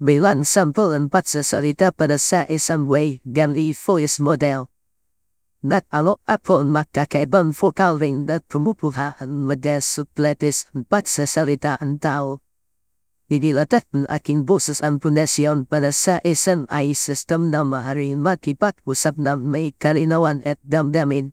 bilang sampel empat sesalita pada sa isang way ganli foyes model. Nat alo apon magkakaibang fokal ring dat pumupuhaan mada supletis empat sesalita antau. Ini Inilatat ng aking boses pada punasyon para sa isang ay system na maaaring makipag-usap na may kalinawan at damdamin.